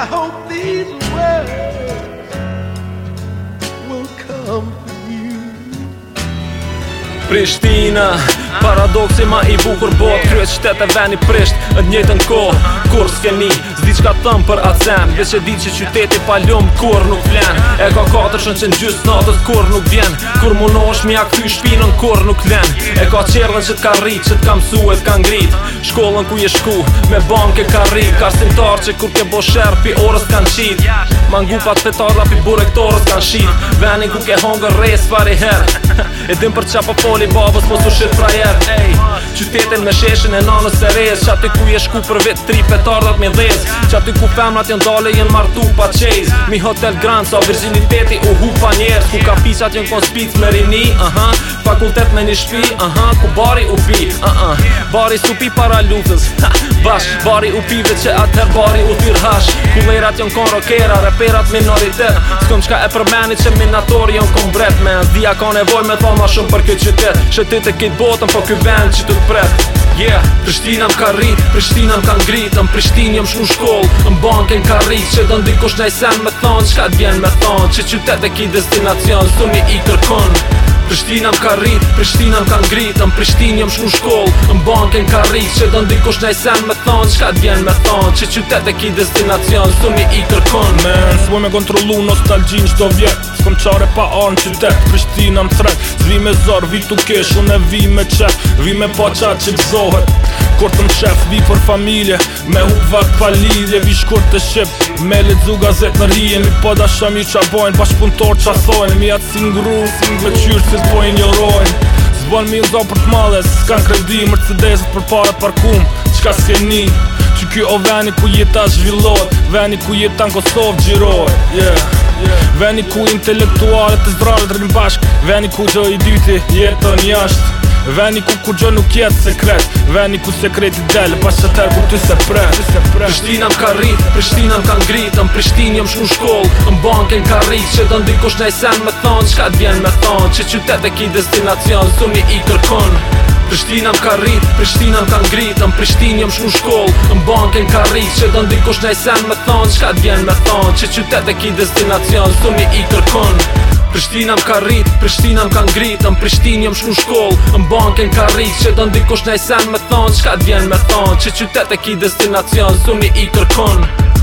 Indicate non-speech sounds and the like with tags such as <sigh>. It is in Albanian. I hope these words will come from you. Pristina Paradoxi ma i bukur bot Kryet qytet e veni prisht Në njëtën kohë Kur s'keni Zdi qka thëm për acen Vesh e di që qyteti pa lumë Kur nuk vlen E ka katër shën që në gjysë natës Kur nuk vjen Kur mu në është mi a këty shpinën Kur nuk len E ka qerdhen që t'ka rrit Që t'ka mësu e t'ka ngrit Shkollën ku je shku Me banke ka rrit Karstimtar që kur ke bo shër Pi orës kanë qit Mangu pa të fetarla Pi burektorës kanë shit Venin ku ke hongër res her <laughs> E dim për qa po foli babës mos u shit frajer Ej, qytetin me sheshin e nanës se rez Qa ku je shku për vit tri petardat me dhez Qa ku femrat jen dale jen martu pa qez Mi hotel grand sa virginiteti u hu pa njerë Ku ka pisat jen kon spic me rini, aha Fakultet me një shpi, aha Ku bari u pi aha Bari supi para lutës, ha bashk Bari u pive që atë bari u thyr hash Kullerat jon kon rokera, reperat minoritet Skon qka e përmeni që minatori jon kon bret Me në ka nevoj me thoma shumë për këtë qytet Qëtet e këtë botën po këtë vend që të të pret Yeah, Prishtina m'ka rrit, Prishtina m'ka ngrit Në Prishtin jem shku shkoll, në banke ka rrit Që do ndikush në isem me thonë, qka t'vjen me thonë Që qytet e ki destinacion, sumi i kërkon Prishtina më ka rrit, Prishtina më ka ngrit Në Prishtin jëm shku shkoll, në banken ka rrit Që do ndikush në i sen me thonë, qka t'vjen me thonë Që qytet e ki destinacion, su mi i kërkon Në suaj me kontrolu nostalgjin qdo vjet kom qare pa arn që tek Prishtina më threk Zvi me zor, vi tu kesh, unë e vi me qef Vi me pa qa që të zohet të më qef, vi për familje Me hup vak pa lidje, vi shkur të shqip Me le dzu gazet në rije Mi pa po da shëm ju qa bojnë Pa shpuntor qa thojnë Mi atë si ngru, me qyrë si zbojnë një rojnë Zbojnë mi ndo për të male Së kanë kredi, mërcedes për pare par kum Qka s'ke ni Që kjo o veni ku jeta zhvillot Veni ku jeta në Kosovë gjiroj yeah. Veni ku intelektualet të zdralet rrin bashk Veni ku gjë i dyti jetën jasht Veni ku ku nuk jetë sekret Veni ku sekreti dele pas që tërë ku ty se pre Prishtina m'ka rrit, Prishtina m'ka ngritë Në Prishtin jëm shku shkollë, në banken ka rrit Që të ndikush në esen me thonë, qka t'vjen me thonë Që qytet e ki destinacion, su mi i kërkon Prishtina m'ka rrit, Prishtina m'ka ngrit Në Prishtin jëm shku shkoll, në banken ka rrit Që do ndikush nëj sen me thonë, qka t'vjen me thonë Që qytet e ki destinacion, zdo mi i kërkon Prishtina m'ka rrit, Prishtina m'ka ngrit Në Prishtin jëm shku shkoll, në banken ka rrit Që do ndikush nëj sen me thonë, qka t'vjen me thonë Që qytet e ki destinacion, zdo mi i kërkon